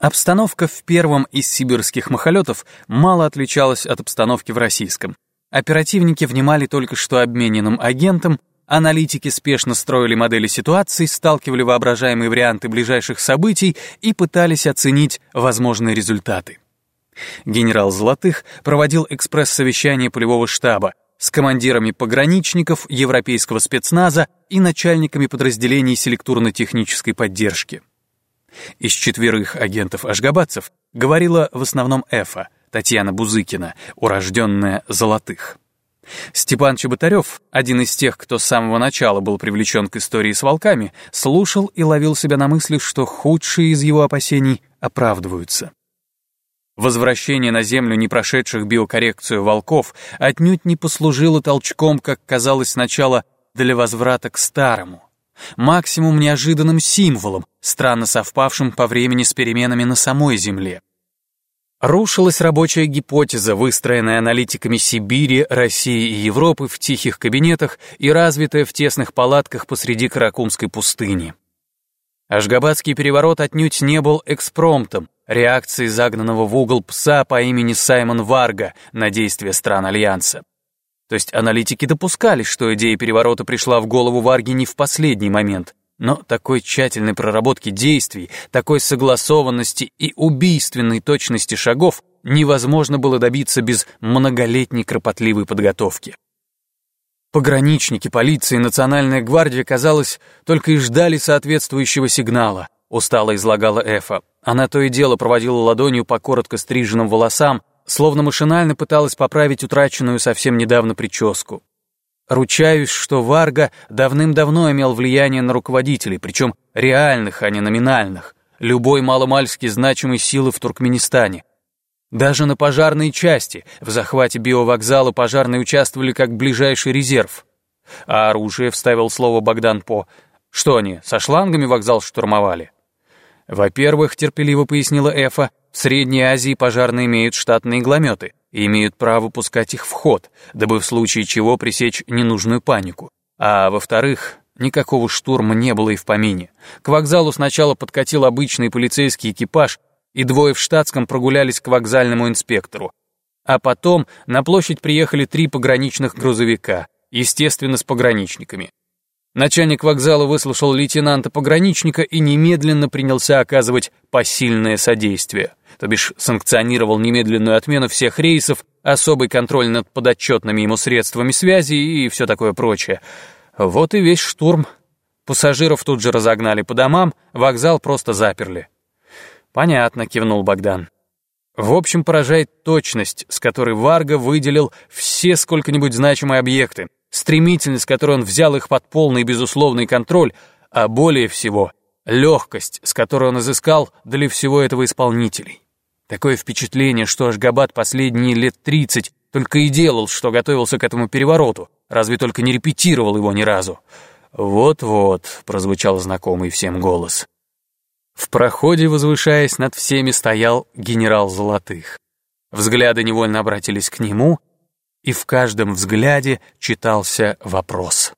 Обстановка в первом из сибирских махолетов мало отличалась от обстановки в российском. Оперативники внимали только что обмененным агентам, аналитики спешно строили модели ситуаций, сталкивали воображаемые варианты ближайших событий и пытались оценить возможные результаты. Генерал Золотых проводил экспресс-совещание полевого штаба с командирами пограничников, европейского спецназа и начальниками подразделений селектурно-технической поддержки. Из четверых агентов-ашгабадцев говорила в основном Эфа, Татьяна Бузыкина, урожденная Золотых. Степан Чеботарев, один из тех, кто с самого начала был привлечен к истории с волками, слушал и ловил себя на мысли, что худшие из его опасений оправдываются. Возвращение на Землю не прошедших биокоррекцию волков отнюдь не послужило толчком, как казалось сначала, для возврата к старому максимум неожиданным символом, странно совпавшим по времени с переменами на самой Земле. Рушилась рабочая гипотеза, выстроенная аналитиками Сибири, России и Европы в тихих кабинетах и развитая в тесных палатках посреди Каракумской пустыни. Ашгабадский переворот отнюдь не был экспромтом, реакцией загнанного в угол пса по имени Саймон Варга на действия стран Альянса. То есть аналитики допускали, что идея переворота пришла в голову Варги не в последний момент, но такой тщательной проработки действий, такой согласованности и убийственной точности шагов невозможно было добиться без многолетней кропотливой подготовки. Пограничники, полиция национальная гвардия, казалось, только и ждали соответствующего сигнала, устало излагала Эфа. Она то и дело проводила ладонью по коротко стриженным волосам, словно машинально пыталась поправить утраченную совсем недавно прическу. Ручаюсь, что Варга давным-давно имел влияние на руководителей, причем реальных, а не номинальных, любой маломальски значимой силы в Туркменистане. Даже на пожарные части в захвате биовокзала пожарные участвовали как ближайший резерв. А оружие, вставил слово Богдан По. Что они, со шлангами вокзал штурмовали? Во-первых, терпеливо пояснила Эфа, в Средней Азии пожарные имеют штатные иглометы и имеют право пускать их в ход, дабы в случае чего пресечь ненужную панику. А во-вторых, никакого штурма не было и в помине. К вокзалу сначала подкатил обычный полицейский экипаж, и двое в штатском прогулялись к вокзальному инспектору. А потом на площадь приехали три пограничных грузовика, естественно, с пограничниками. Начальник вокзала выслушал лейтенанта-пограничника и немедленно принялся оказывать посильное содействие, то бишь санкционировал немедленную отмену всех рейсов, особый контроль над подотчетными ему средствами связи и все такое прочее. Вот и весь штурм. Пассажиров тут же разогнали по домам, вокзал просто заперли. «Понятно», — кивнул Богдан. В общем, поражает точность, с которой Варга выделил все сколько-нибудь значимые объекты, стремительность, с которой он взял их под полный безусловный контроль, а более всего легкость, с которой он изыскал для всего этого исполнителей. Такое впечатление, что Ашгабад последние лет тридцать только и делал, что готовился к этому перевороту, разве только не репетировал его ни разу. «Вот-вот», — прозвучал знакомый всем голос. В проходе, возвышаясь над всеми, стоял генерал Золотых. Взгляды невольно обратились к нему — и в каждом взгляде читался вопрос.